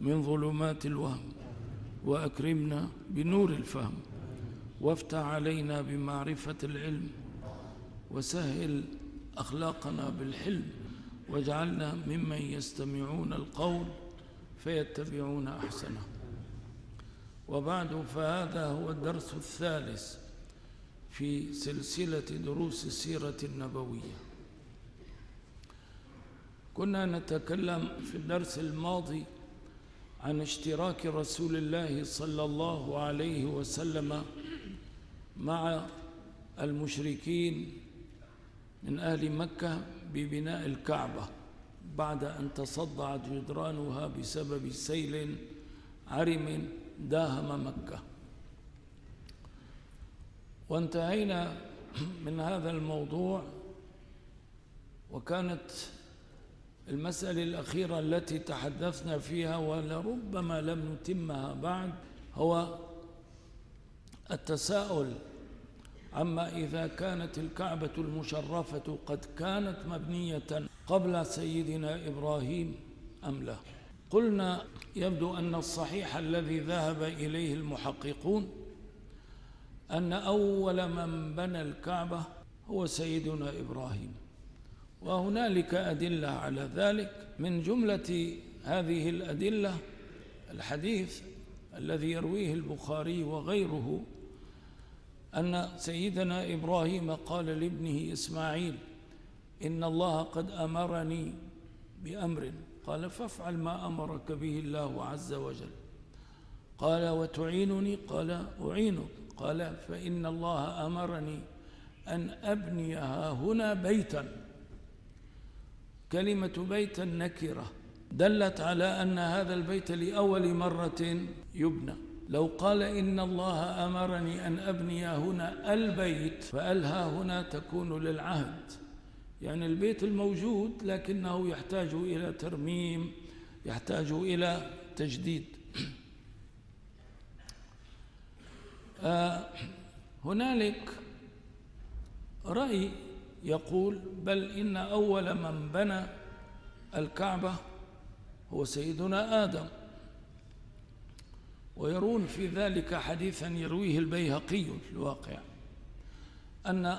من ظلمات الوهم وأكرمنا بنور الفهم وافتح علينا بمعرفة العلم وسهل أخلاقنا بالحلم واجعلنا ممن يستمعون القول فيتبعون أحسنه. وبعد فهذا هو الدرس الثالث في سلسلة دروس السيرة النبوية. كنا نتكلم في الدرس الماضي عن اشتراك رسول الله صلى الله عليه وسلم مع المشركين من أهل مكة ببناء الكعبة بعد أن تصدعت جدرانها بسبب سيل عرم داهم مكة. وانتهينا من هذا الموضوع وكانت المسألة الأخيرة التي تحدثنا فيها ولربما لم نتمها بعد هو التساؤل عما إذا كانت الكعبة المشرفة قد كانت مبنية قبل سيدنا إبراهيم أم لا؟ قلنا يبدو أن الصحيح الذي ذهب إليه المحققون أن أول من بنى الكعبة هو سيدنا إبراهيم. وهنالك أدلة على ذلك من جملة هذه الأدلة الحديث الذي يرويه البخاري وغيره أن سيدنا إبراهيم قال لابنه إسماعيل إن الله قد أمرني بأمر. قال فافعل ما أمرك به الله عز وجل. قال وتعينني؟ قال أعينك. قال فإن الله أمرني أن أبني هنا بيتا. كلمة بيتا نكرة دلت على أن هذا البيت لأول مرة يبنى. لو قال إن الله أمرني أن أبني هنا البيت فألها هنا تكون للعهد. يعني البيت الموجود لكنه يحتاج إلى ترميم يحتاج إلى تجديد. آه هنالك رأي يقول بل إن أول من بنى الكعبة هو سيدنا آدم. ويرون في ذلك حديثا يرويه البيهقي في الواقع أن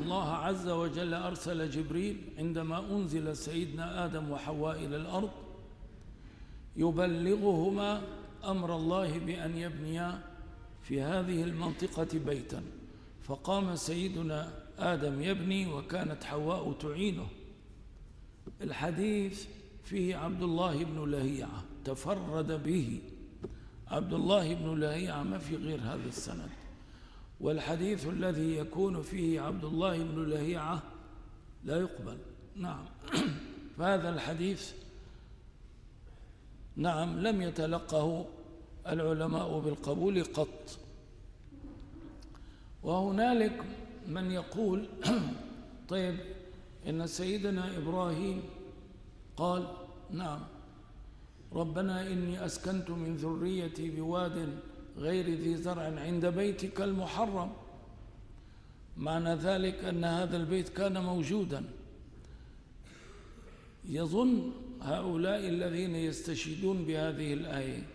الله عز وجل أرسل جبريل عندما أنزل سيدنا آدم وحواء إلى الأرض يبلغهما أمر الله بأن يبنيا في هذه المنطقة بيتا. فقام سيدنا آدم يبني وكانت حواء تعينه. الحديث فيه عبد الله بن لهيعة تفرد به. عبد الله بن لهيعة ما في غير هذا السند. والحديث الذي يكون فيه عبد الله بن لهيعة لا يقبل. نعم. فهذا الحديث نعم لم يتلقه العلماء بالقبول قط. وهنالك من يقول طيب إن سيدنا إبراهيم قال نعم ربنا إني أسكنت من ذريتي بواد غير ذي زرع عند بيتك المحرم. معنى ذلك أن هذا البيت كان موجودا. يظن هؤلاء الذين يستشهدون بهذه الآية.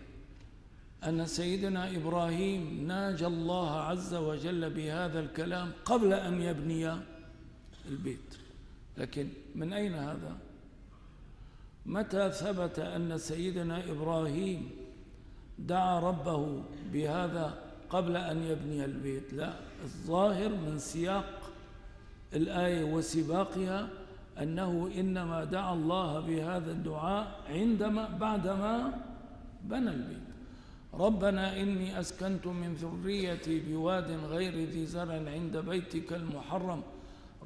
أن سيدنا إبراهيم ناجى الله عز وجل بهذا الكلام قبل أن يبني البيت. لكن من أين هذا؟ متى ثبت أن سيدنا إبراهيم دعا ربه بهذا قبل أن يبني البيت؟ لا الظاهر من سياق الآية وسباقها أنه إنما دعا الله بهذا الدعاء عندما بعدما بنى البيت. ربنا إني أسكنت من ذريتي بواد غير ذي زرع عند بيتك المحرم.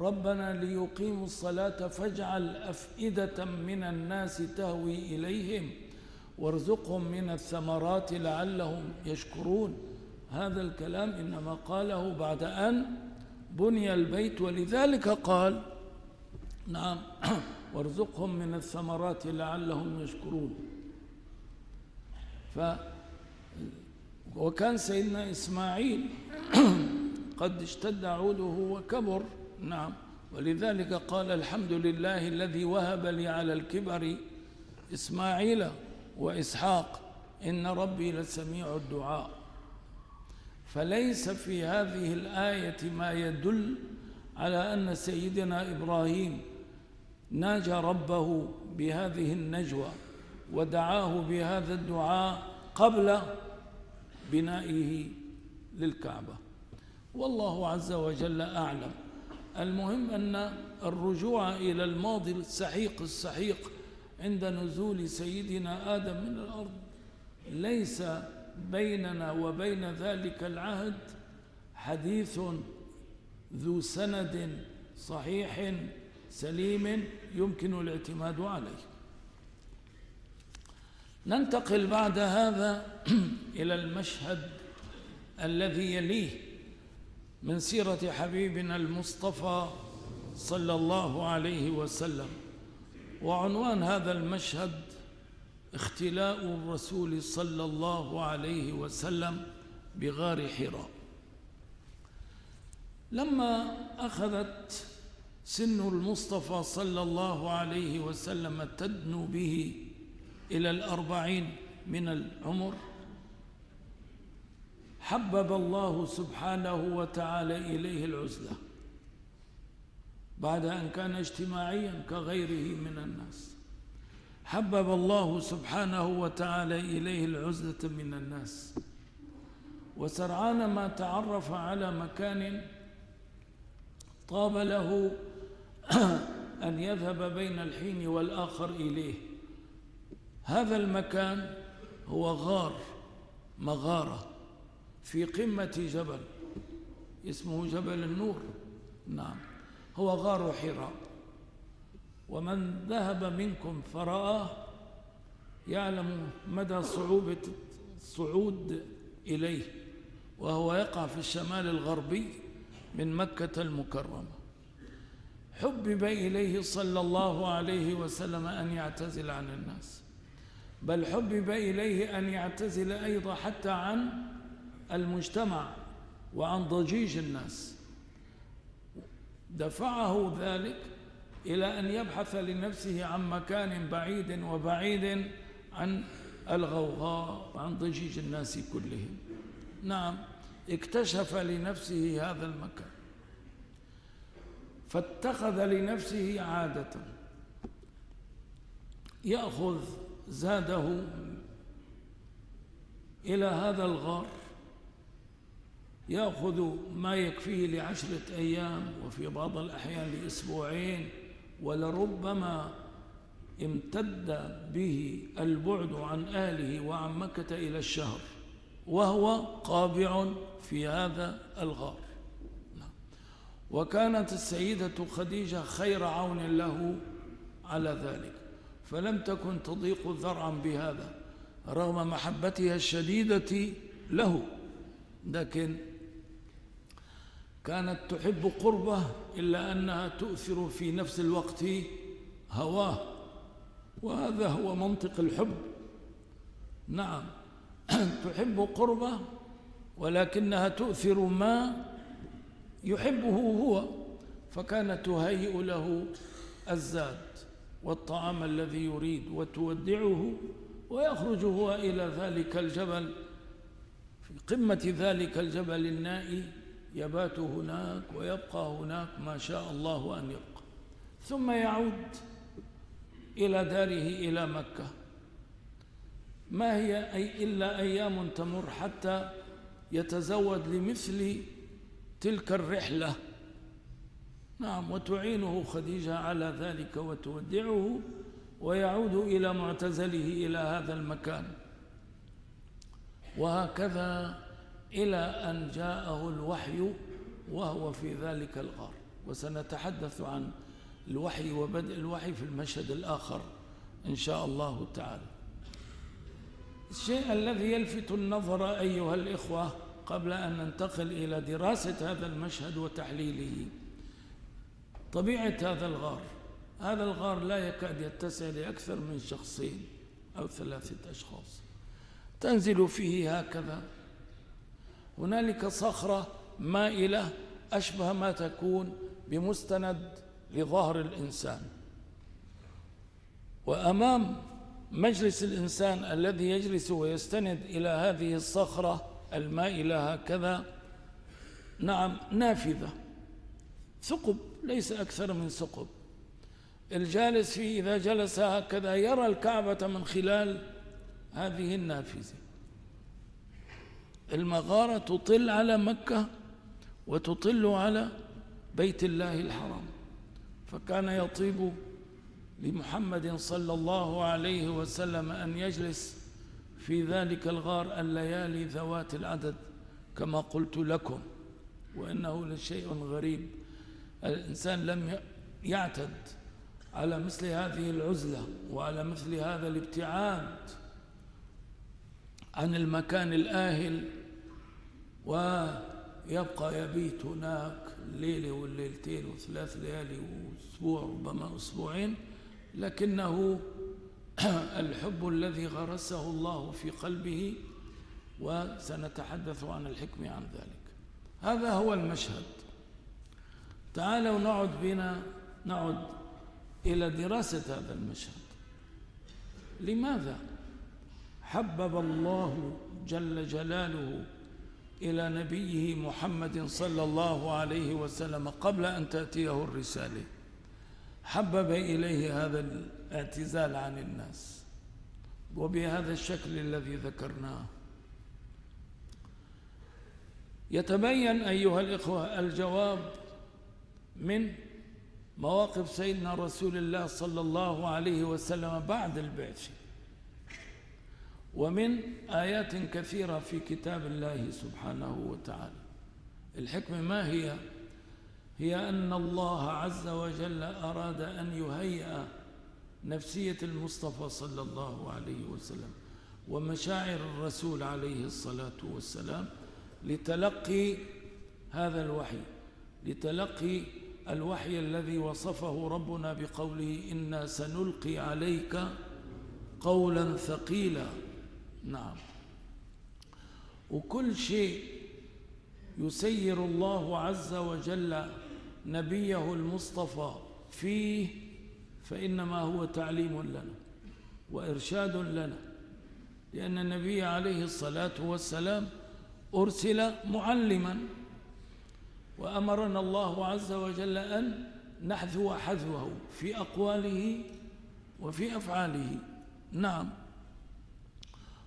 ربنا ليقيموا الصلاة فاجعل أفئدة من الناس تهوي إليهم وارزقهم من الثمرات لعلهم يشكرون. هذا الكلام إنما قاله بعد أن بني البيت ولذلك قال نعم وارزقهم من الثمرات لعلهم يشكرون. ف وكان سيدنا إسماعيل قد اشتد عوده وكبر. نعم. ولذلك قال الحمد لله الذي وهب لي على الكبر إسماعيل وإسحاق. إن ربي لسميع الدعاء. فليس في هذه الآية ما يدل على أن سيدنا إبراهيم ناجى ربه بهذه النجوى ودعاه بهذا الدعاء قبل بنائه للكعبة. والله عز وجل أعلم. المهم أن الرجوع إلى الماضي السحيق السحيق عند نزول سيدنا آدم من الأرض ليس بيننا وبين ذلك العهد حديث ذو سند صحيح سليم يمكن الاعتماد عليه. ننتقل بعد هذا إلى المشهد الذي يليه من سيرة حبيبنا المصطفى صلى الله عليه وسلم. وعنوان هذا المشهد اختلاء الرسول صلى الله عليه وسلم بغار حراء. لما أخذت سن المصطفى صلى الله عليه وسلم تدنو به إلى الأربعين من العمر حبب الله سبحانه وتعالى إليه العزلة بعد أن كان اجتماعيا كغيره من الناس. حبب الله سبحانه وتعالى إليه العزلة من الناس. وسرعان ما تعرف على مكان طاب له أن يذهب بين الحين والآخر إليه. هذا المكان هو غار مغارة في قمة جبل اسمه جبل النور. نعم هو غار حراء. ومن ذهب منكم فرآه يعلم مدى صعوبة الصعود إليه وهو يقع في الشمال الغربي من مكة المكرمة. حبب إليه صلى الله عليه وسلم أن يعتزل عن الناس. بل حبب إليه أن يعتزل أيضا حتى عن المجتمع وعن ضجيج الناس. دفعه ذلك إلى أن يبحث لنفسه عن مكان بعيد وبعيد عن الغوغاء وعن ضجيج الناس كلهم. نعم اكتشف لنفسه هذا المكان. فاتخذ لنفسه عادة. يأخذ زاده إلى هذا الغار يأخذ ما يكفيه لعشرة أيام وفي بعض الأحيان لأسبوعين ولربما امتد به البعد عن أهله وعن مكة إلى الشهر وهو قابع في هذا الغار. وكانت السيدة خديجة خير عون له على ذلك. فلم تكن تضيق ذرعا بهذا رغم محبتها الشديدة له. لكن كانت تحب قربه إلا أنها تؤثر في نفس الوقت هواه. وهذا هو منطق الحب. نعم تحب قربه ولكنها تؤثر ما يحبه هو فكانت تهيئ له الزاد والطعام الذي يريد وتودعه ويخرج هو إلى ذلك الجبل. قمة ذلك الجبل النائي يبات هناك ويبقى هناك ما شاء الله أن يبقى. ثم يعود إلى داره إلى مكة. ما هي أي إلا أيام تمر حتى يتزود لمثل تلك الرحلة. نعم وتعينه خديجة على ذلك وتودعه ويعود إلى معتزله إلى هذا المكان. وهكذا إلى أن جاءه الوحي وهو في ذلك الغار. وسنتحدث عن الوحي وبدء الوحي في المشهد الآخر إن شاء الله تعالى. الشيء الذي يلفت النظر أيها الإخوة قبل أن ننتقل إلى دراسة هذا المشهد وتحليله طبيعة هذا الغار. هذا الغار لا يكاد يتسع لأكثر من شخصين أو ثلاثة أشخاص. تنزل فيه هكذا. هنالك صخرة مائلة أشبه ما تكون بمستند لظهر الإنسان. وأمام مجلس الإنسان الذي يجلس ويستند إلى هذه الصخرة المائلة هكذا نعم نافذة. ثقب. ليس أكثر من ثقب الجالس فيه إذا جلس هكذا يرى الكعبة من خلال هذه النافذة. المغارة تطل على مكة وتطل على بيت الله الحرام. فكان يطيب لمحمد صلى الله عليه وسلم أن يجلس في ذلك الغار الليالي ذوات العدد كما قلت لكم وإنه لشيء غريب. الإنسان لم يعتد على مثل هذه العزلة وعلى مثل هذا الابتعاد عن المكان الآهل ويبقى يبيت هناك ليلة والليلتين وثلاث ليالي وأسبوع ربما أسبوعين لكنه الحب الذي غرسه الله في قلبه وسنتحدث عن الحكم عن ذلك. هذا هو المشهد. تعالوا نعد بنا نعد إلى دراسة هذا المشهد. لماذا حبب الله جل جلاله إلى نبيه محمد صلى الله عليه وسلم قبل أن تأتيه الرسالة؟ حبب إليه هذا الاعتزال عن الناس وبهذا الشكل الذي ذكرناه. يتبين أيها الإخوة الجواب من مواقف سيدنا رسول الله صلى الله عليه وسلم بعد البعث ومن آيات كثيرة في كتاب الله سبحانه وتعالى الحكمة ما هي؟ هي أن الله عز وجل أراد أن يهيئ نفسية المصطفى صلى الله عليه وسلم ومشاعر الرسول عليه الصلاة والسلام لتلقي هذا الوحي لتلقي الوحي الذي وصفه ربنا بقوله إنا سنلقي عليك قولا ثقيلا. نعم. وكل شيء يسير الله عز وجل نبيه المصطفى فيه فإنما هو تعليم لنا وإرشاد لنا لأن النبي عليه الصلاة والسلام أرسل معلما وأمرنا الله عز وجل أن نحذو حذوه في أقواله وفي أفعاله. نعم.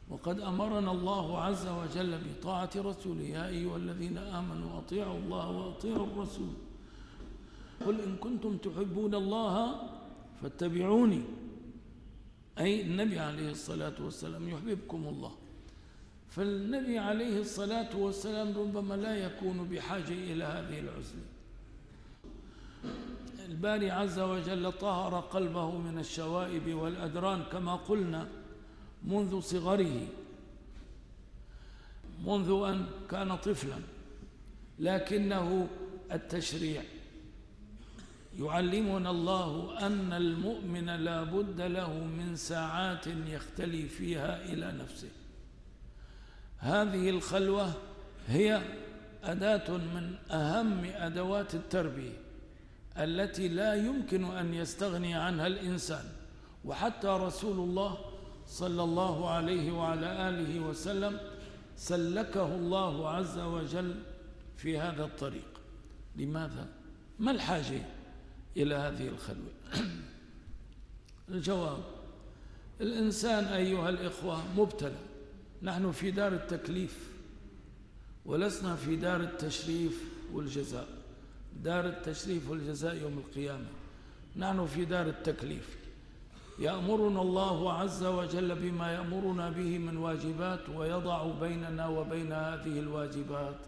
وقد أمرنا الله عز وجل بطاعة رسوله. يا أيها الذين آمنوا أطيعوا الله وأطيعوا الرسول. قل إن كنتم تحبون الله فاتبعوني. أي النبي عليه الصلاة والسلام يحببكم الله. فالنبي عليه الصلاة والسلام ربما لا يكون بحاجة إلى هذه العزلة. الباري عز وجل طهر قلبه من الشوائب والأدران كما قلنا منذ صغره منذ أن كان طفلا لكنه التشريع. يعلمنا الله أن المؤمن لا بد له من ساعات يختلي فيها إلى نفسه. هذه الخلوة هي أداة من أهم أدوات التربية التي لا يمكن أن يستغني عنها الإنسان وحتى رسول الله صلى الله عليه وعلى آله وسلم سلكه الله عز وجل في هذا الطريق لماذا؟ ما الحاجة إلى هذه الخلوة؟ الجواب الإنسان أيها الإخوة مبتلى نحن في دار التكليف ولسنا في دار التشريف والجزاء. دار التشريف والجزاء يوم القيامة. نحن في دار التكليف. يأمرنا الله عز وجل بما يأمرنا به من واجبات ويضع بيننا وبين هذه الواجبات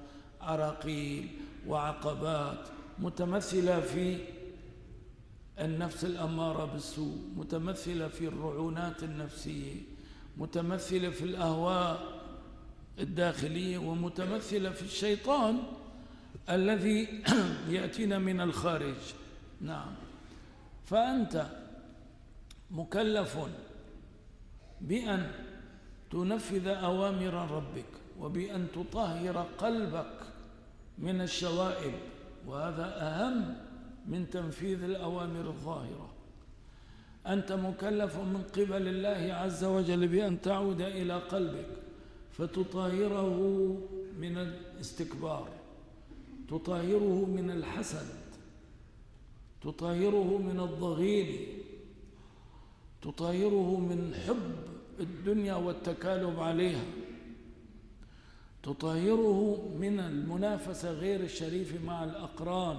عراقيل وعقبات متمثلة في النفس الأمارة بالسوء متمثلة في الرعونات النفسية. متمثلة في الأهواء الداخلية ومتمثلة في الشيطان الذي يأتينا من الخارج. نعم. فأنت مكلف بأن تنفذ أوامر ربك وبأن تطهر قلبك من الشوائب وهذا أهم من تنفيذ الأوامر الظاهرة. أنت مكلف من قبل الله عز وجل بأن تعود إلى قلبك فتطهره من الاستكبار تطهره من الحسد تطهره من الضغين تطهره من حب الدنيا والتكالب عليها تطهره من المنافسة غير الشريفة مع الأقران.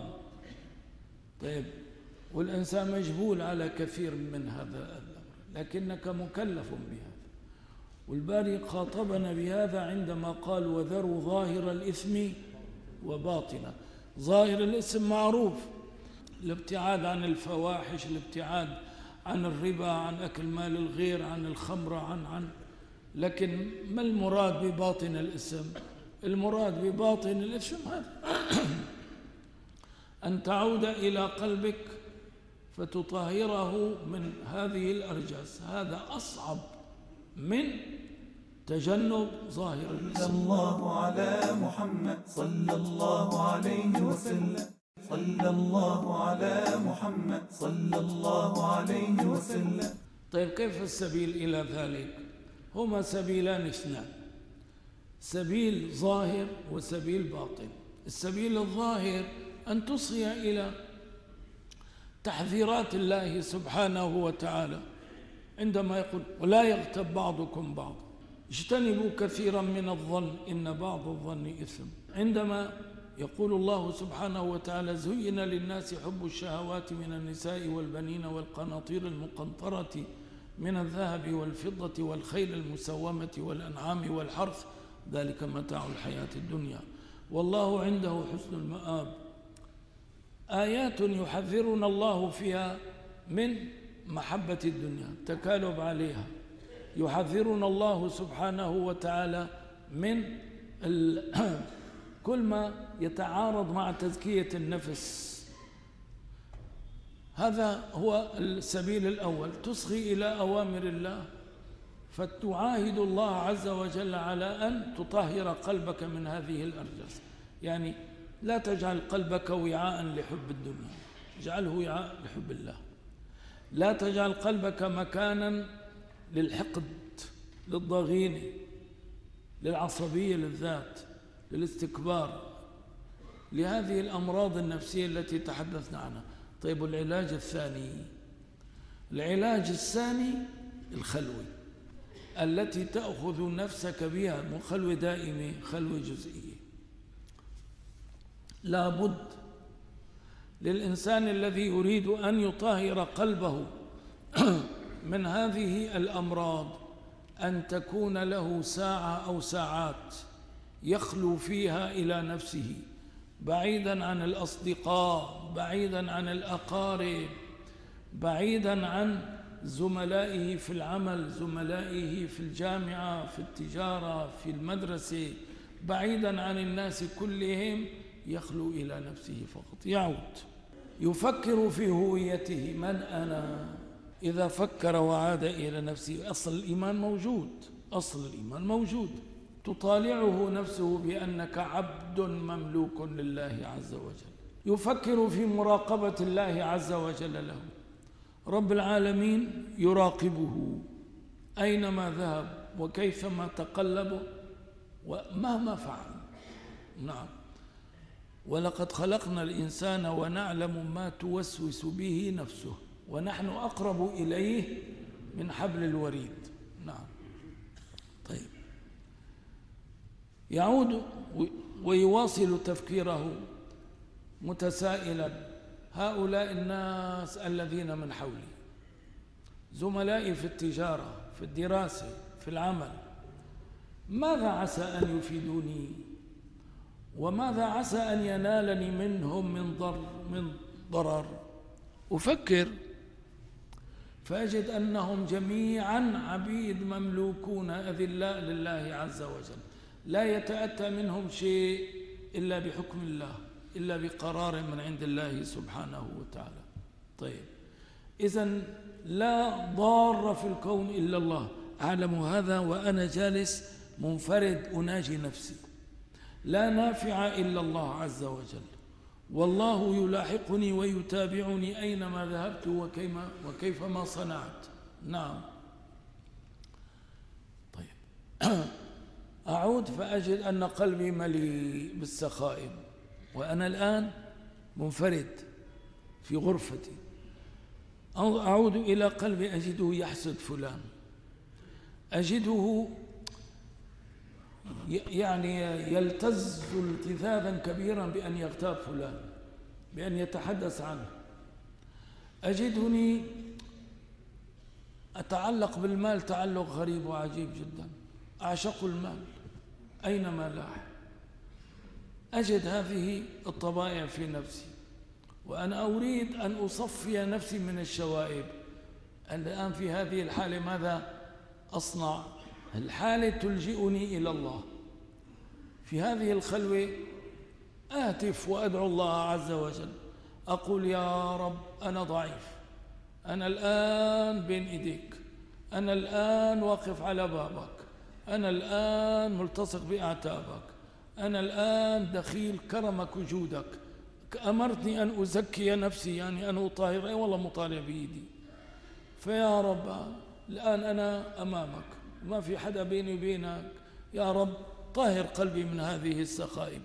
طيب والإنسان مجبول على كثير من هذا الأمر لكنك مكلف بهذا. والباري خاطبنا بهذا عندما قال وذروا ظاهر الإثم وباطنه. ظاهر الاسم معروف الابتعاد عن الفواحش الابتعاد عن الربا عن أكل مال الغير عن الخمرة عن عن. لكن ما المراد بباطن الاسم المراد بباطن الاسم هذا أن تعود إلى قلبك فتطهره من هذه الأرجاس هذا أصعب من تجنب ظاهر صلى الله على محمد. صلى الله عليه وسلم. صلى الله على محمد. صلى الله عليه وسلم. طيب كيف السبيل إلى ذلك؟ هما سبيلان اثنان. سبيل ظاهر وسبيل باطن. السبيل الظاهر أن تصغي إلى تحذيرات الله سبحانه وتعالى. عندما يقول ولا يغتب بعضكم بعض اجتنبوا كثيرا من الظن إن بعض الظن إثم. عندما يقول الله سبحانه وتعالى زين للناس حب الشهوات من النساء والبنين والقناطير المقنطرة من الذهب والفضة والخيل المسومة والأنعام والحرث ذلك متاع الحياة الدنيا. والله عنده حسن المآب. آيات يحذرنا الله فيها من محبة الدنيا تكالب عليها. يحذرنا الله سبحانه وتعالى من كل ما يتعارض مع تزكية النفس. هذا هو السبيل الأول. تصغي إلى أوامر الله. فتعاهد الله عز وجل على أن تطهر قلبك من هذه الأرجاس. يعني لا تجعل قلبك وعاء لحب الدنيا. اجعله وعاء لحب الله. لا تجعل قلبك مكانا للحقد للضغينة للعصبية للذات للاستكبار. لهذه الأمراض النفسية التي تحدثنا عنها. طيب العلاج الثاني؟ العلاج الثاني الخلوة التي تأخذ نفسك بها من خلوة دائمة خلوة جزئية. لابد للإنسان الذي يريد أن يطهر قلبه من هذه الأمراض أن تكون له ساعة أو ساعات يخلو فيها إلى نفسه بعيدا عن الأصدقاء بعيدا عن الأقارب بعيدا عن زملائه في العمل زملائه في الجامعة في التجارة في المدرسة بعيدا عن الناس كلهم يخلو إلى نفسه فقط يعود. يفكر في هويته من أنا؟ إذا فكر وعاد إلى نفسه أصل الإيمان موجود أصل الإيمان موجود. تطالعه نفسه بأنك عبد مملوك لله عز وجل. يفكر في مراقبة الله عز وجل له. رب العالمين يراقبه. أينما ذهب؟ وكيفما تقلب؟ ومهما فعل. نعم. ولقد خلقنا الإنسان ونعلم ما توسوس به نفسه ونحن أقرب إليه من حبل الوريد. نعم. طيب. يعود ويواصل تفكيره متسائلا. هؤلاء الناس الذين من حولي. زملائي في التجارة في الدراسة في العمل ماذا عسى أن يفيدوني؟ وماذا عسى أن ينالني منهم من ضر من ضرر؟ أفكر. فأجد أنهم جميعا عبيد مملوكون أذلاء لله عز وجل. لا يتأتى منهم شيء إلا بحكم الله إلا بقرار من عند الله سبحانه وتعالى. طيب إذا لا ضار في الكون إلا الله. أعلم هذا وأنا جالس منفرد أناجي نفسي. لا نافع إلا الله عز وجل. والله يلاحقني ويتابعني أينما ذهبت وكيما وكيفما صنعت. نعم. طيب. أعود فأجد أن قلبي مليء بالسخائم وأنا الآن منفرد في غرفتي. أعود إلى قلبي أجده يحسد فلان. أجده يعني يلتز التذاذا كبيرا بأن يغتاب فلان بأن يتحدث عنه. أجدني أتعلق بالمال تعلق غريب وعجيب جدا. أعشق المال. أينما لاح؟ أجد هذه الطبائع في نفسي وأنا أريد أن أصفي نفسي من الشوائب. الآن في هذه الحالة ماذا أصنع؟ الحالة تلجئني إلى الله. في هذه الخلوة آتف وأدعو الله عز وجل. أقول يا رب أنا ضعيف. أنا الآن بين إيديك. أنا الآن واقف على بابك. أنا الآن ملتصق بأعتابك. أنا الآن دخيل كرمك وجودك. أمرتني أن أزكي نفسي يعني أن أطهر أي والله مطالع بإيدي. فيا رب الآن أنا أمامك. ما في حدا بيني وبينك. يا رب طهر قلبي من هذه السخائم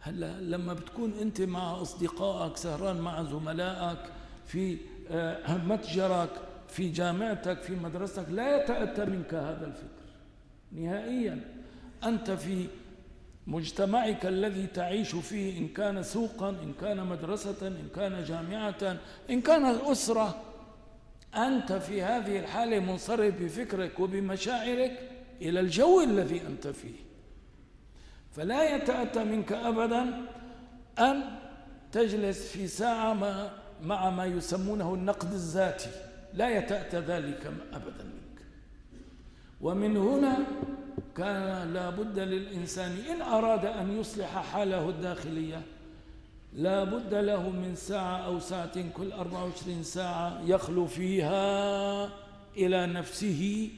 هلا لما بتكون أنت مع أصدقائك سهران مع زملائك في آه، متجرك في جامعتك في مدرستك لا يتأتى منك هذا الفكر. نهائيا أنت في مجتمعك الذي تعيش فيه إن كان سوقا إن كان مدرسة إن كان جامعة إن كان أسرة أنت في هذه الحالة منصرف بفكرك وبمشاعرك إلى الجو الذي أنت فيه. فلا يتأتى منك أبدا أن تجلس في ساعة ما مع ما يسمونه النقد الذاتي. لا يتأتى ذلك أبدا منك. ومن هنا كان لا بد للإنسان إن أراد أن يصلح حاله الداخلية لا بد له من ساعة أو ساعتين كل 24 ساعة يخلو فيها إلى نفسه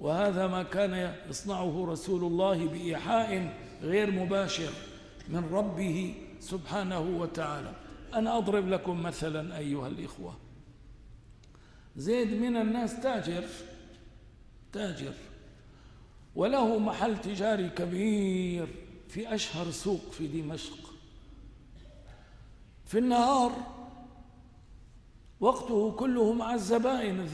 وهذا ما كان يصنعه رسول الله بإيحاء غير مباشر من ربه سبحانه وتعالى. أنا أضرب لكم مثلا أيها الإخوة. زيد من الناس تاجر تاجر وله محل تجاري كبير في أشهر سوق في دمشق. في النهار. وقته كله مع الزبائن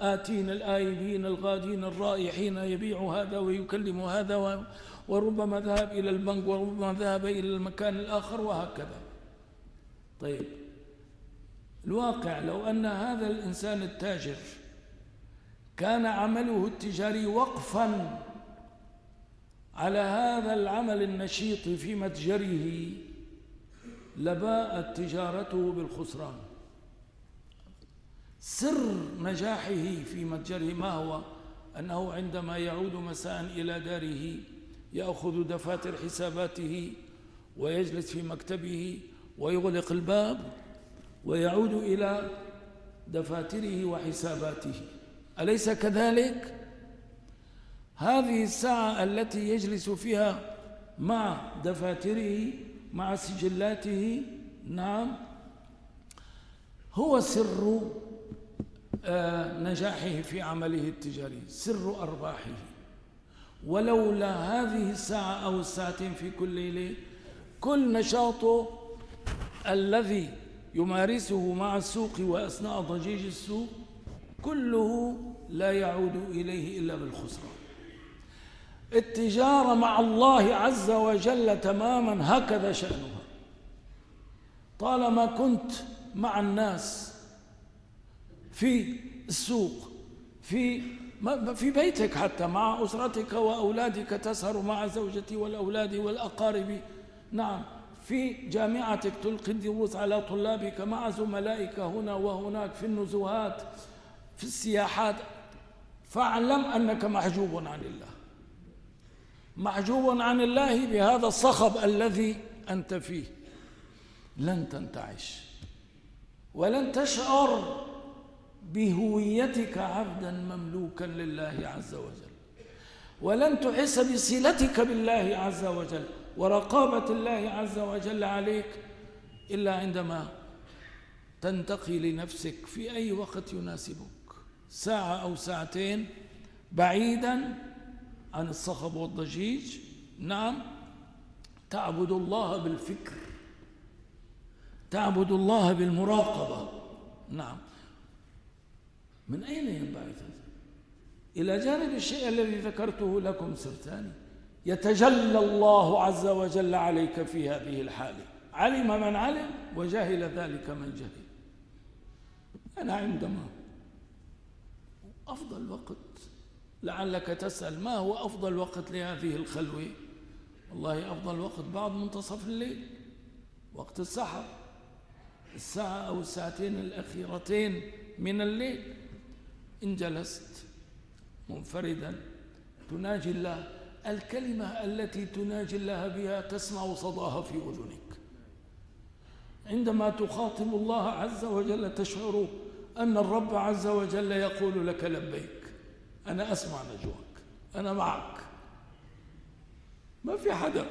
آتين الآيبين الغادين الرائحين يبيع هذا ويكلم هذا وربما ذهب إلى البنك وربما ذهب إلى المكان الآخر وهكذا. طيب. الواقع لو أن هذا الإنسان التاجر كان عمله التجاري وقفا على هذا العمل النشيط في متجره لباءت تجارته بالخسران. سر نجاحه في متجره ما هو؟ أنه عندما يعود مساء إلى داره يأخذ دفاتر حساباته ويجلس في مكتبه ويغلق الباب ويعود إلى دفاتره وحساباته. أليس كذلك؟ هذه الساعة التي يجلس فيها مع دفاتره مع سجلاته. نعم. هو سر آه، نجاحه في عمله التجاري سر أرباحه. ولولا هذه الساعة أو الساعتين في كل ليلة كل نشاطه الذي يمارسه مع السوق وأثناء ضجيج السوق كله لا يعود إليه إلا بالخسران. التجارة مع الله عز وجل تماما هكذا شأنها. طالما كنت مع الناس في السوق في في بيتك حتى مع أسرتك وأولادك تسهر مع زوجتي والأولاد والأقارب. نعم في جامعتك تلقي الدروس على طلابك مع زملائك هنا وهناك في النزهات في السياحات. فاعلم أنك محجوب عن الله. محجوب عن الله بهذا الصخب الذي أنت فيه. لن تنتعش ولن تشعر بهويتك عبدا مملوكا لله عز وجل. ولن تحس بصلتك بالله عز وجل ورقابة الله عز وجل عليك إلا عندما تنتقي لنفسك في أي وقت يناسبك. ساعة أو ساعتين بعيدا عن الصخب والضجيج. نعم. تعبد الله بالفكر. تعبد الله بالمراقبة. نعم. من أين ينبعث هذا؟ إلى جانب الشيء الذي ذكرته لكم سرتاني. يتجلى الله عز وجل عليك في هذه الحالة علم من علم وجهل ذلك من جهل. أنا عندما أفضل وقت لعلك تسأل ما هو أفضل وقت لهذه الخلوة؟ والله أفضل وقت بعد منتصف الليل وقت السحر الساعة أو الساعتين الأخيرتين من الليل. إن جلست منفردا تناجي الله. الكلمة التي تناجي الله بها تسمع صداها في أذنك. عندما تخاطب الله عز وجل تشعر أن الرب عز وجل يقول لك لبيك أنا أسمع نجواك أنا معك. ما في حدا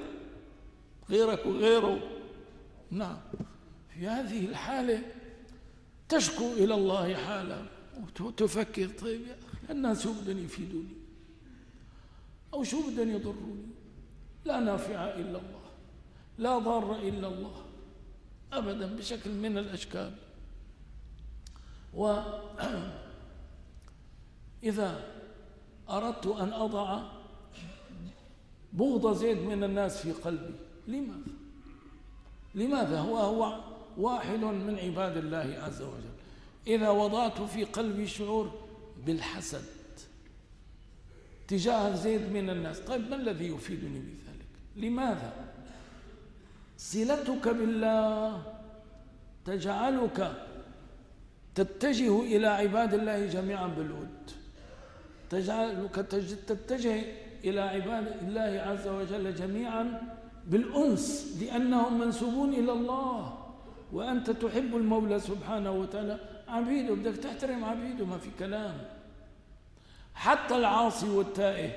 غيرك وغيره. نعم. في هذه الحالة تشكو إلى الله حالا وتفكر طيب يا أخي الناس شو بدهم يفيدوني أو شو بدهم يضروني؟ لا نافع إلا الله لا ضار إلا الله أبدا بشكل من الأشكال. وإذا أردت أن أضع بغض زيد من الناس في قلبي. لماذا؟ لماذا؟ هو هو واحد من عباد الله عز وجل. إذا وضعت في قلبي شعور بالحسد تجاه زيد من الناس طيب ما الذي يفيدني بذلك لماذا؟ صلتك بالله تجعلك تتجه إلى عباد الله جميعا بالود. تجعلك تتجه إلى عباد الله عز وجل جميعا بالأنس لأنهم منسوبون إلى الله وأنت تحب المولى سبحانه وتعالى. عبيده بدك تحترم عبيده ما في كلام. حتى العاصي والتائه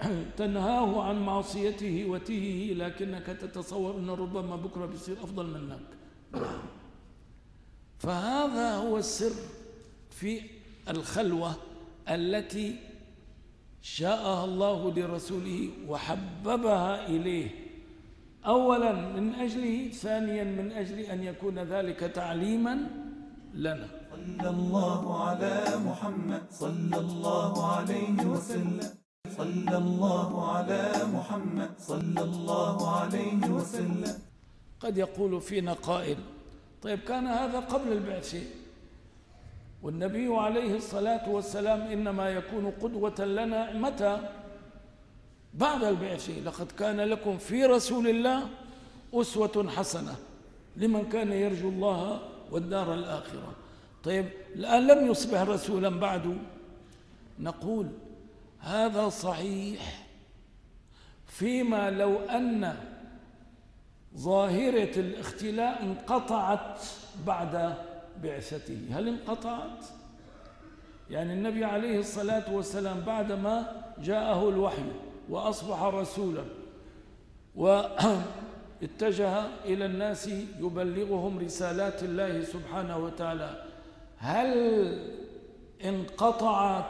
تنهاه عن معصيته وتيهه لكنك تتصور أن ربما بكرة بيصير أفضل منك فهذا هو السر في الخلوة. التي شاءها الله لرسوله وحببها إليه. أولا من أجله ثانيا من أجل أن يكون ذلك تعليما لنا. صلى الله على محمد. صلى الله عليه وسلم. صلى الله على محمد. صلى الله عليه وسلم. قد يقول فينا قائل طيب كان هذا قبل البعثة والنبي عليه الصلاة والسلام إنما يكون قدوة لنا متى؟ بعد البعثة لقد كان لكم في رسول الله أسوة حسنة لمن كان يرجو الله والدار الآخرة. طيب الآن لم يصبح رسولا بعد. نقول هذا صحيح فيما لو أن ظاهرة الاختلاء انقطعت بعد بعثته. هل انقطعت؟ يعني النبي عليه الصلاة والسلام بعدما جاءه الوحي وأصبح رسولا واتجه إلى الناس يبلغهم رسالات الله سبحانه وتعالى. هل انقطعت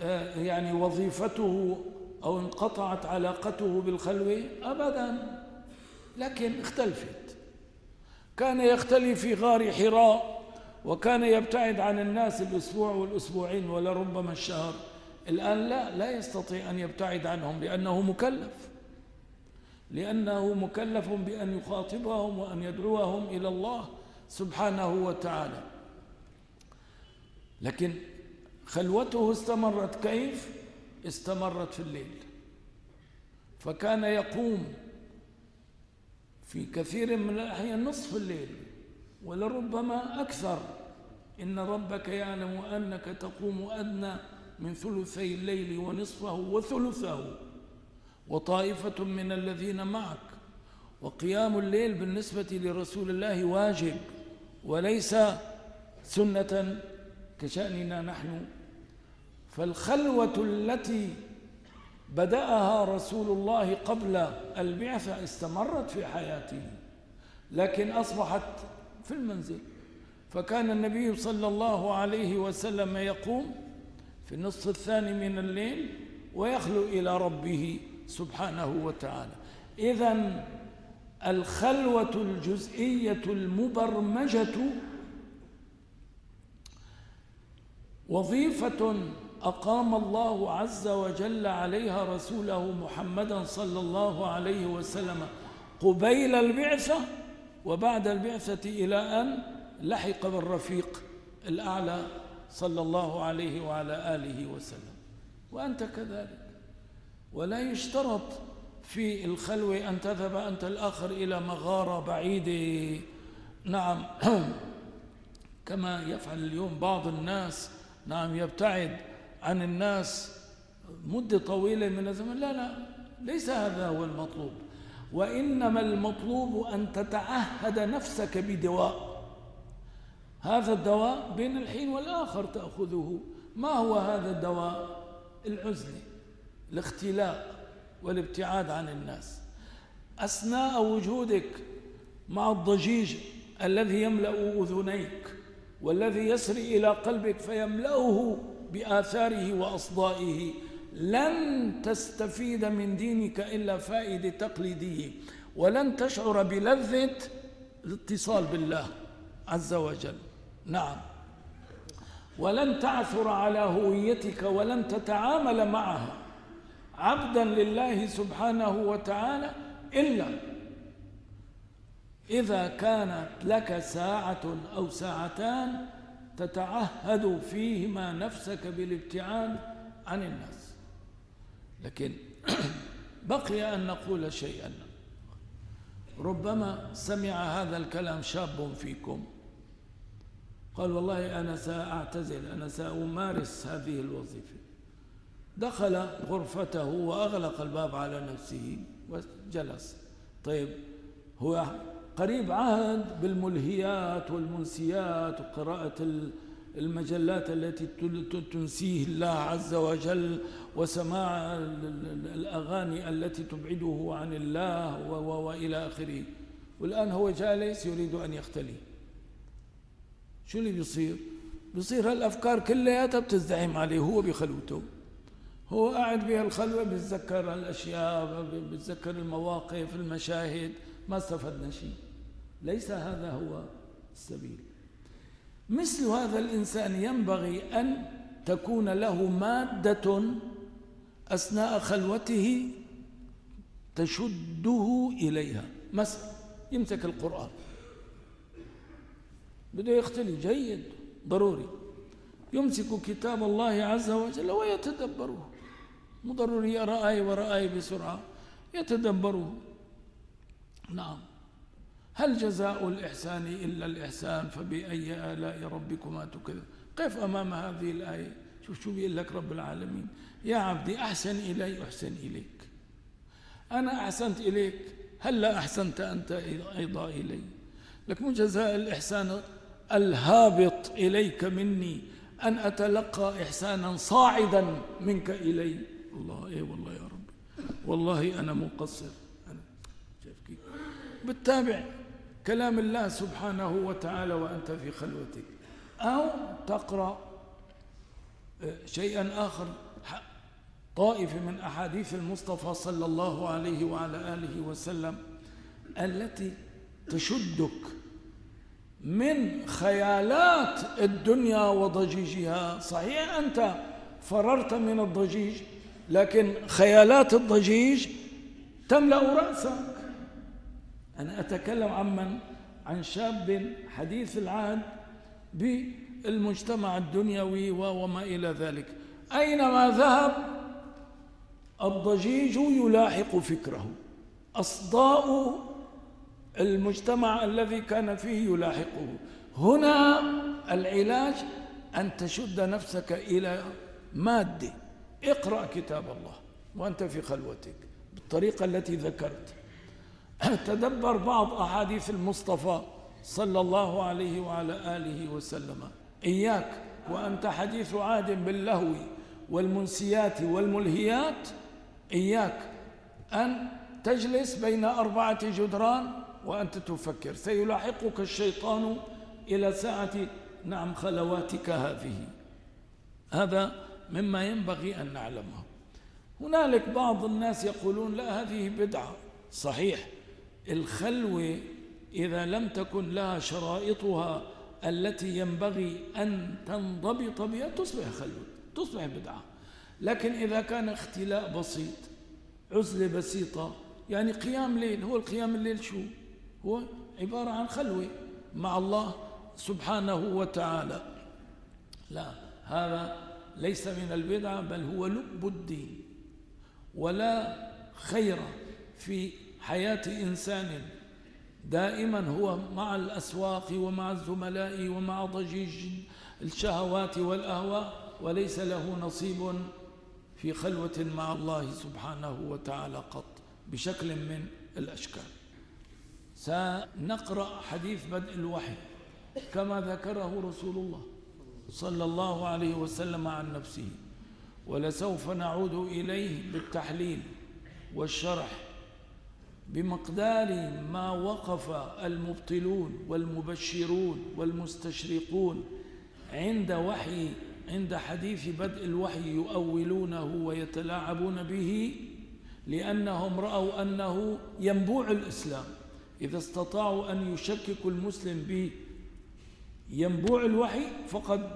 آه، يعني وظيفته أو انقطعت علاقته بالخلوة؟ أبدا. لكن اختلفت. كان يختلي في غار حراء وكان يبتعد عن الناس الأسبوع والأسبوعين ولربما الشهر. الآن لا لا يستطيع أن يبتعد عنهم لأنه مكلف. لأنه مكلف بأن يخاطبهم وأن يدعوهم إلى الله سبحانه وتعالى. لكن خلوته استمرت كيف؟ استمرت في الليل. فكان يقوم في كثير من الأحيان نصف الليل ولربما أكثر. إن ربك يعلم أنك تقوم أدنى من ثلثي الليل ونصفه وثلثه. وطائفة من الذين معك. وقيام الليل بالنسبة لرسول الله واجب وليس سنة كشأننا نحن. فالخلوة التي بدأها رسول الله قبل البعثة استمرت في حياته لكن أصبحت في المنزل. فكان النبي صلى الله عليه وسلم يقوم في النصف الثاني من الليل ويخلو إلى ربه سبحانه وتعالى. إذا الخلوة الجزئية المبرمجة وظيفة أقام الله عز وجل عليها رسوله محمدا صلى الله عليه وسلم قبيل البعثة وبعد البعثة إلى أن لحق بالرفيق الأعلى صلى الله عليه وعلى آله وسلم. وأنت كذلك. ولا يشترط في الخلوة أن تذهب أنت الآخر إلى مغارة بعيدة نعم. كما يفعل اليوم بعض الناس. نعم يبتعد. عن الناس مدة طويلة من الزمن. لا لا ليس هذا هو المطلوب. وإنما المطلوب أن تتعهد نفسك بدواء. هذا الدواء بين الحين والآخر تأخذه. ما هو هذا الدواء؟ العزلة الاختلاء والابتعاد عن الناس. أثناء وجودك مع الضجيج الذي يملأ أذنيك والذي يسري إلى قلبك فيملأه بآثاره وأصدائه لن تستفيد من دينك إلا فائدة تقليدية ولن تشعر بلذة الاتصال بالله عز وجل. نعم. ولن تعثر على هويتك ولن تتعامل معها عبدا لله سبحانه وتعالى إلا إذا كانت لك ساعة أو ساعتان تتعهد فيهما نفسك بالابتعاد عن الناس. لكن بقي أن نقول شيئا. ربما سمع هذا الكلام شاب فيكم. قال والله أنا سأعتزل أنا سأمارس هذه الوظيفة. دخل غرفته وأغلق الباب على نفسه وجلس. طيب هو قريب عهد بالملهيات والمنسيات وقراءة المجلات التي تنسيه الله عز وجل وسماع الأغاني التي تبعده عن الله وإلى آخره. والآن هو جالس يريد أن يختلي. شو اللي بيصير؟ بيصير هالأفكار كلياتها بتزدحم عليه هو بخلوته. هو قاعد بهالخلوة بيتذكر الأشياء بيتذكر المواقف المشاهد. ما استفدنا شيء. ليس هذا هو السبيل. مثل هذا الإنسان ينبغي أن تكون له مادة أثناء خلوته تشده إليها. مثلا يمسك القرآن. بده يختلي جيد ضروري. يمسك كتاب الله عز وجل ويتدبره. مو ضروري يقرأ آية وراء آية بسرعة. يتدبره. نعم. هل جزاء الإحسان إلا الإحسان فبأي آلاء ربكما تكذب؟ قف أمام هذه الآية. شوف شو بيقول لك رب العالمين يا عبدي أحسن إلي أحسن إليك. أنا أحسنت إليك هلا أحسنت أنت أيضا إلي؟ لك مو جزاء الإحسان الهابط إليك مني أن أتلقى إحسانا صاعدا منك إلي. الله إيه والله يا رب والله أنا مقصر. بتتابع كلام الله سبحانه وتعالى وأنت في خلوتك. أو تقرأ آه، شيئا آخر طائفة من أحاديث المصطفى صلى الله عليه وعلى آله وسلم التي تشدك من خيالات الدنيا وضجيجها. صحيح أنت فررت من الضجيج لكن خيالات الضجيج تملأ رأسك. أنا أتكلم عن من عن شاب حديث العهد بالمجتمع الدنيوي وما إلى ذلك. أينما ذهب الضجيج يلاحق فكره. أصداء المجتمع الذي كان فيه يلاحقه. هنا العلاج أن تشد نفسك إلى مادة اقرأ كتاب الله وأنت في خلوتك بالطريقة التي ذكرت. تدبر بعض أحاديث المصطفى صلى الله عليه وعلى آله وسلم؟ إياك وأنت حديث عاد باللهو والمنسيات والملهيات. إياك أن تجلس بين أربعة جدران وأنت تفكر. سيلاحقك الشيطان إلى ساعة نعم خلواتك هذه. هذا مما ينبغي أن نعلمه. هنالك بعض الناس يقولون لا هذه بدعة. صحيح. الخلوة إذا لم تكن لها شرائطها التي ينبغي أن تنضبط بها تصبح خلوة تصبح بدعة. لكن إذا كان اختلاء بسيط عزلة بسيطة يعني قيام ليل هو القيام الليل شو؟ هو عبارة عن خلوة مع الله سبحانه وتعالى. لا هذا ليس من البدعة بل هو لب الدين. ولا خير في حياة إنسان دائما هو مع الأسواق ومع الزملاء ومع ضجيج الشهوات والأهواء وليس له نصيب في خلوة مع الله سبحانه وتعالى قط بشكل من الأشكال. سنقرأ حديث بدء الوحي كما ذكره رسول الله صلى الله عليه وسلم عن نفسه ولسوف نعود إليه بالتحليل والشرح بمقدار ما وقف المبطلون والمبشرون والمستشرقون عند وحي عند حديث بدء الوحي يؤولونه ويتلاعبون به لأنهم رأوا أنه ينبوع الإسلام. إذا استطاعوا أن يشككوا المسلم بينبوع الوحي فقد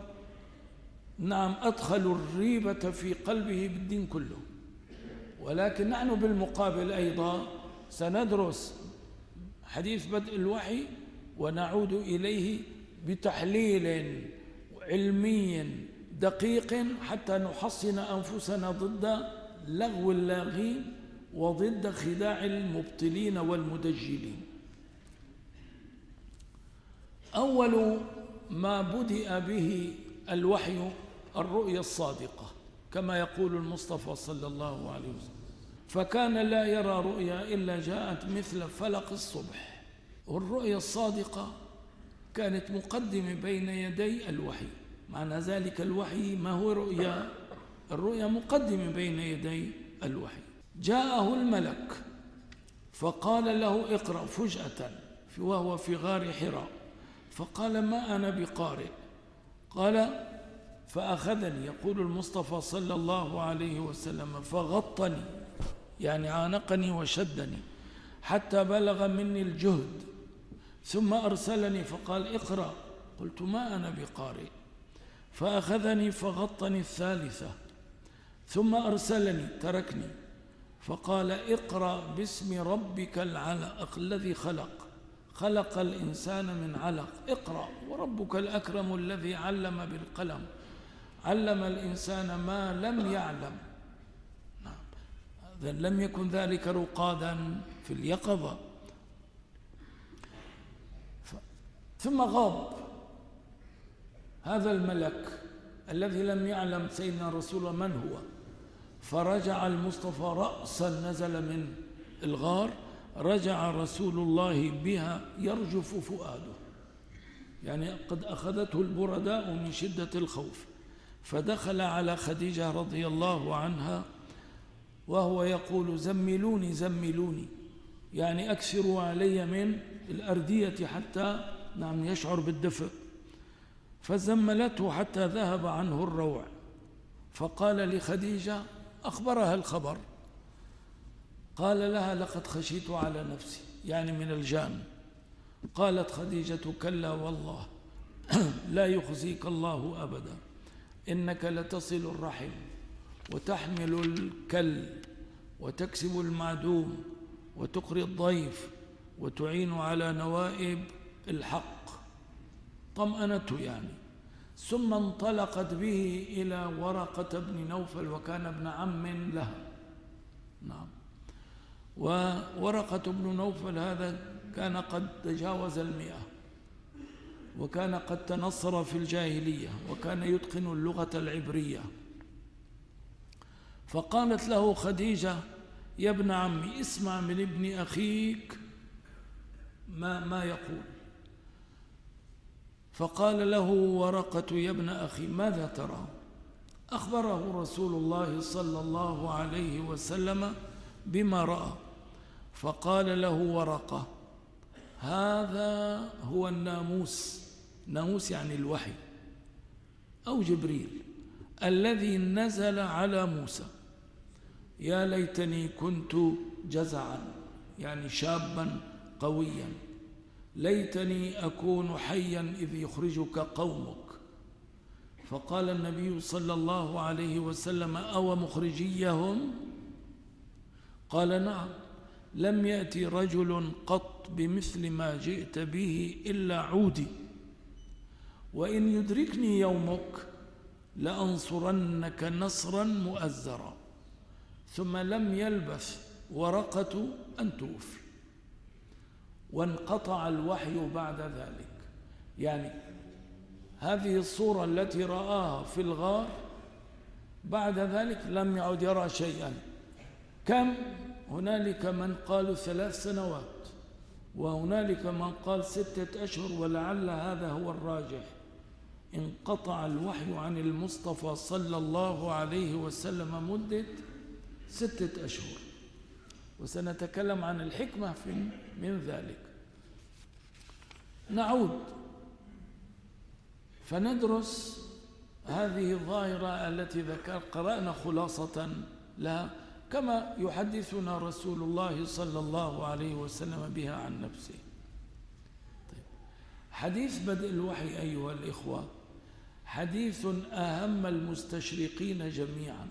نعم أدخلوا الريبة في قلبه بالدين كله. ولكن نحن بالمقابل أيضا سندرس حديث بدء الوحي ونعود إليه بتحليل علمي دقيق حتى نحصن أنفسنا ضد لغو اللاغين وضد خداع المبطلين والمدجلين. أول ما بدأ به الوحي الرؤيا الصادقة كما يقول المصطفى صلى الله عليه وسلم. فكان لا يرى رؤيا إلا جاءت مثل فلق الصبح. والرؤيا الصادقة كانت مقدمة بين يدي الوحي. معنى ذلك الوحي ما هو رؤيا؟ الرؤيا مقدمة بين يدي الوحي. جاءه الملك فقال له اقرأ فجأة وهو في غار حراء. فقال ما أنا بقارئ؟ قال فأخذني يقول المصطفى صلى الله عليه وسلم فغطني. يعني عانقني وشدني حتى بلغ مني الجهد ثم أرسلني فقال اقرأ. قلت ما أنا بقارئ؟ فأخذني فغطني الثالثة ثم أرسلني تركني. فقال اقرأ باسم ربك العلق الذي خلق خلق الإنسان من علق. اقرأ وربك الأكرم الذي علم بالقلم علم الإنسان ما لم يعلم. لم يكن ذلك رقادا في اليقظة. ثم غاب. هذا الملك الذي لم يعلم سيدنا رسول من هو فرجع المصطفى رأسا نزل من الغار رجع رسول الله بها يرجف فؤاده. يعني قد أخذته البرداء من شدة الخوف فدخل على خديجة رضي الله عنها وهو يقول زملوني زملوني. يعني أكثروا علي من الأردية حتى نعم يشعر بالدفء. فزملته حتى ذهب عنه الروع. فقال لخديجة أخبرها الخبر. قال لها لقد خشيت على نفسي يعني من الجان. قالت خديجة كلا والله لا يخزيك الله أبدا. إنك لتصل الرحم. وتحمل الكل وتكسب المعدوم وتقري الضيف وتعين على نوائب الحق. طمأنته يعني. ثم انطلقت به إلى ورقة بن نوفل وكان ابن عم لها. نعم. وورقة بن نوفل هذا كان قد تجاوز المئة. وكان قد تنصر في الجاهلية. وكان يتقن اللغة العبرية. فقالت له خديجة يا ابن عمي اسمع من ابن أخيك ما, ما يقول. فقال له ورقة يا ابن أخي ماذا ترى؟ أخبره رسول الله صلى الله عليه وسلم بما رأى. فقال له ورقة هذا هو الناموس. ناموس يعني الوحي أو جبريل الذي نزل على موسى. يا ليتني كنت جزعا يعني شابا قويا. ليتني أكون حيا إذ يخرجك قومك. فقال النبي صلى الله عليه وسلم أو مخرجيهم؟ قال نعم. لم يأتي رجل قط بمثل ما جئت به إلا عودي. وإن يدركني يومك لأنصرنك نصرا مؤزرا. ثم لم يلبث ورقة أن توفي. وانقطع الوحي بعد ذلك. يعني هذه الصورة التي رآها في الغار بعد ذلك لم يعد يرى شيئا. كم؟ هنالك من قالوا ثلاث سنوات. وهنالك من قال ستة أشهر ولعل هذا هو الراجح. انقطع الوحي عن المصطفى صلى الله عليه وسلم مدة ستة أشهر. وسنتكلم عن الحكمة في من ذلك. نعود. فندرس هذه الظاهرة التي ذكر قرأنا خلاصة لها كما يحدثنا رسول الله صلى الله عليه وسلم بها عن نفسه. طيب. حديث بدء الوحي أيها الإخوة. حديث أهم المستشرقين جميعا.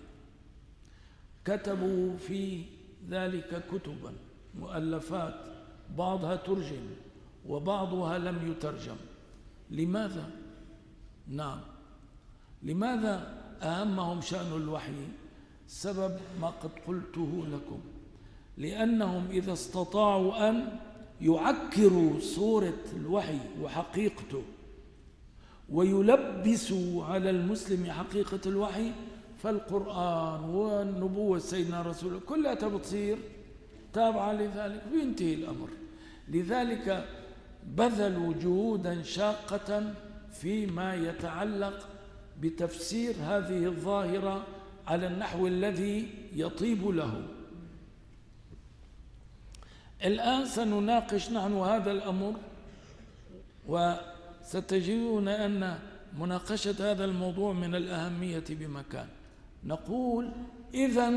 كتبوا في ذلك كتبا مؤلفات بعضها ترجم وبعضها لم يترجم. لماذا؟ نعم. لماذا أهمهم شأن الوحي؟ سبب ما قد قلته لكم. لأنهم إذا استطاعوا أن يعكروا صورة الوحي وحقيقته ويلبسوا على المسلم حقيقة الوحي فالقرآن والنبوة سيدنا رسول الله كلها بتصير تابعة لذلك. وينتهي الأمر. لذلك بذلوا جهودا شاقة فيما يتعلق بتفسير هذه الظاهرة على النحو الذي يطيب له. الآن سنناقش نحن هذا الأمر وستجدون أن مناقشة هذا الموضوع من الأهمية بمكان. نقول إذا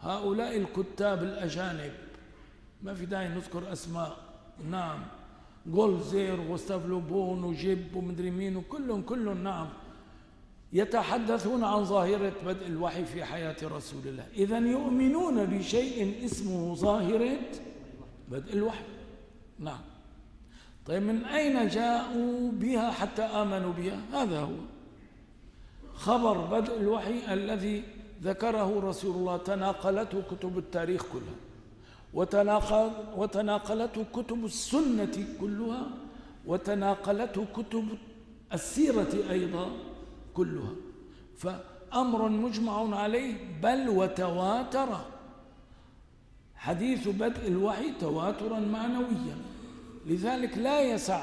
هؤلاء الكتاب الأجانب ما في داعي نذكر أسماء. نعم جولزير وغوستاف لوبون وجيب ومدري مين وكلهم كلهم نعم يتحدثون عن ظاهرة بدء الوحي في حياة رسول الله. إذا يؤمنون بشيء اسمه ظاهرة بدء الوحي. نعم. طيب من أين جاءوا بها حتى آمنوا بها؟ هذا هو. خبر بدء الوحي الذي ذكره رسول الله تناقلته كتب التاريخ كلها. وتناقل وتناقلته كتب السنة كلها وتناقلته كتب السيرة أيضا كلها. فأمر مجمع عليه بل وتواتر. حديث بدء الوحي تواترا معنويا. لذلك لا يسع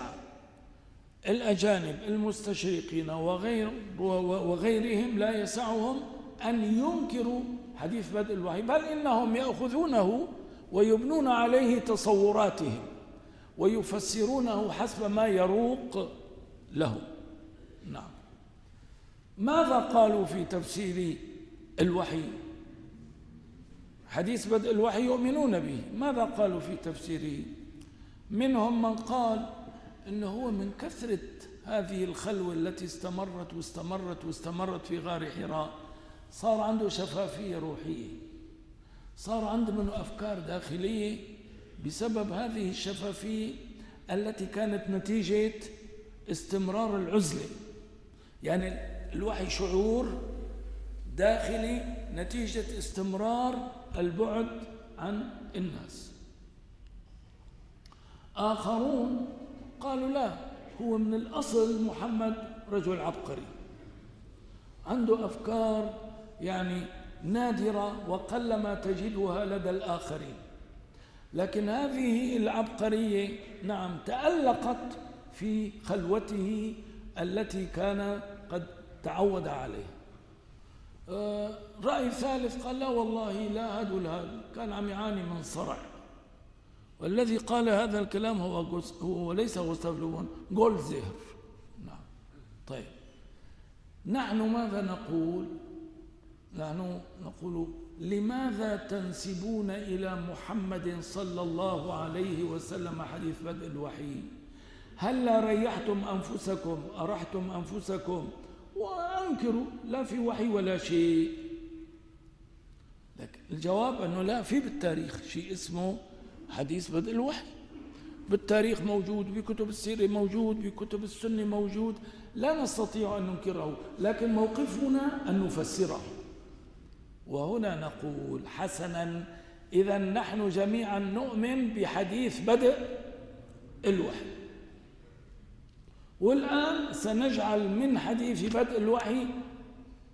الأجانب المستشرقين وغير وغيرهم لا يسعهم أن ينكروا حديث بدء الوحي بل إنهم يأخذونه ويبنون عليه تصوراتهم ويفسرونه حسب ما يروق له. نعم. ماذا قالوا في تفسير الوحي؟ حديث بدء الوحي يؤمنون به. ماذا قالوا في تفسيره؟ منهم من قال إنه هو من كثرة هذه الخلوة التي استمرت واستمرت واستمرت في غار حراء. صار عنده شفافية روحية. صار عنده منه أفكار داخلية بسبب هذه الشفافية التي كانت نتيجة استمرار العزلة. يعني الوحي شعور داخلي نتيجة استمرار البعد عن الناس. آخرون قالوا لا هو من الأصل محمد رجل عبقري. عنده أفكار يعني نادرة وقلما تجدها لدى الآخرين. لكن هذه العبقرية نعم تألقت في خلوته التي كان قد تعود عليها آه، رأي ثالث قال لا والله لا هاد ولا هاد كان عم يعاني من صرع. والذي قال هذا الكلام هو هو ليس غوستاف لوبون جولزيهر نعم. طيب. نحن ماذا نقول؟ نحن نقول لماذا تنسبون إلى محمد صلى الله عليه وسلم حديث بدء الوحي؟ هل ريحتم أنفسكم؟ أرحتم أنفسكم؟ وأنكروا لا في وحي ولا شيء. لكن الجواب أنه لا في بالتاريخ شيء اسمه حديث بدء الوحي. بالتاريخ موجود بكتب السيرة موجود بكتب السنة موجود. لا نستطيع أن ننكره لكن موقفنا أن نفسره. وهنا نقول حسنا إذا نحن جميعا نؤمن بحديث بدء الوحي. والآن سنجعل من حديث بدء الوحي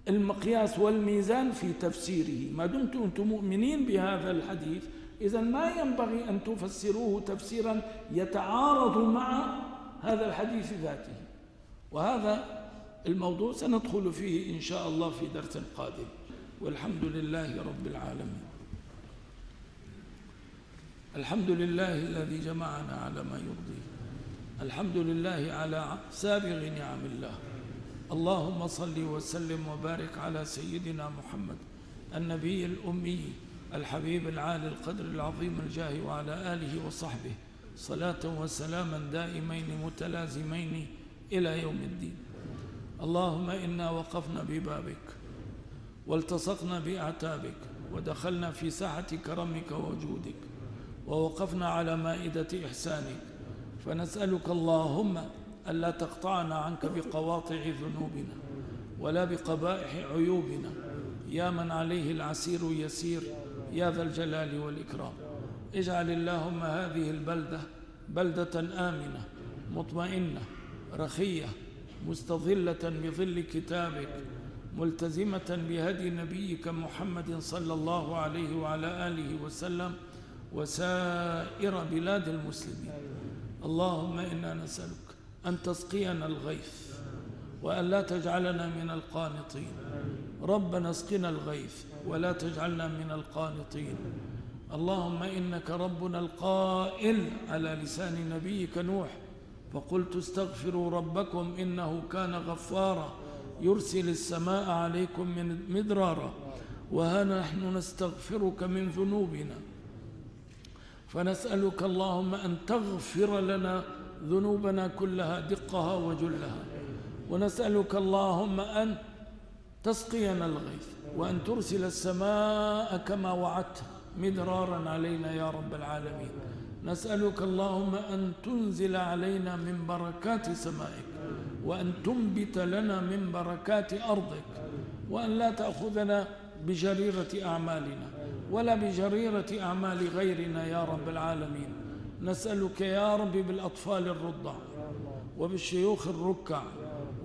المقياس والميزان في تفسيره. ما دمتم أنتم مؤمنين بهذا الحديث؟ إذا ما ينبغي أن تفسروه تفسيرا يتعارض مع هذا الحديث ذاته. وهذا الموضوع سندخل فيه إن شاء الله في درس قادم. والحمد لله رب العالمين. الحمد لله الذي جمعنا على ما يرضيه الحمد لله على سابغ نعم الله. اللهم صل وسلم وبارك على سيدنا محمد النبي الأمي الحبيب العالي القدر العظيم الجاه وعلى آله وصحبه صلاة وسلاما دائمين متلازمين إلى يوم الدين. اللهم إنا وقفنا ببابك والتصقنا بأعتابك ودخلنا في ساحة كرمك وجودك ووقفنا على مائدة إحسانك. فنسألك اللهم ألا تقطعنا عنك بقواطع ذنوبنا ولا بقبائح عيوبنا. يا من عليه العسير يسير يا ذا الجلال والإكرام. اجعل اللهم هذه البلدة بلدة آمنة مطمئنة رخية مستظلة بظل كتابك ملتزمة بهدي نبيك محمد صلى الله عليه وعلى آله وسلم وسائر بلاد المسلمين. اللهم إنا نسألك أن تسقينا الغيث وأن لا تجعلنا من القانطين. ربنا اسقنا الغيث ولا تجعلنا من القانطين. اللهم إنك ربنا القائل على لسان نبيك نوح. فقلت استغفروا ربكم إنه كان غفارا. يرسل السماء عليكم من مدرارا. وها نحن نستغفرك من ذنوبنا. فنسألك اللهم أن تغفر لنا ذنوبنا كلها دقها وجلها. ونسألك اللهم أن تسقينا الغيث. وأن ترسل السماء كما وعدت مدرارا علينا يا رب العالمين. نسألك اللهم أن تنزل علينا من بركات سمائك وأن تنبت لنا من بركات أرضك وأن لا تأخذنا بجريرة أعمالنا ولا بجريرة أعمال غيرنا يا رب العالمين. نسألك يا رب بالأطفال الرضع وبالشيوخ الركع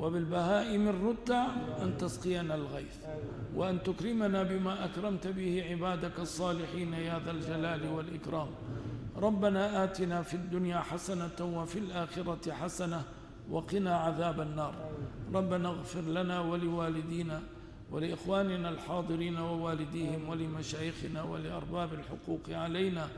وبالبهائم الرتع أن تسقينا الغيث. وأن تكرمنا بما أكرمت به عبادك الصالحين يا ذا الجلال والإكرام. ربنا آتنا في الدنيا حسنة وفي الآخرة حسنة وقنا عذاب النار. ربنا اغفر لنا ولوالدينا ولإخواننا الحاضرين ووالديهم ولمشايخنا ولأرباب الحقوق علينا.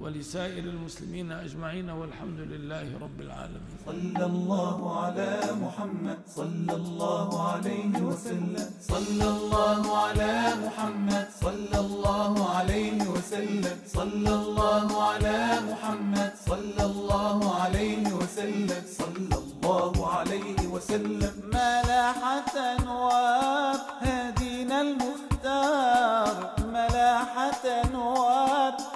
ولسائر المسلمين أجمعين والحمد لله رب العالمين. صلى الله على محمد. صلى الله عليه وسلم. صلى الله على محمد. صلى الله عليه وسلم. صلى الله على محمد. صلى الله عليه وسلم. صلى الله عليه وسلم. ملاحة أنوار هدينا المختار. ملاحة أنوار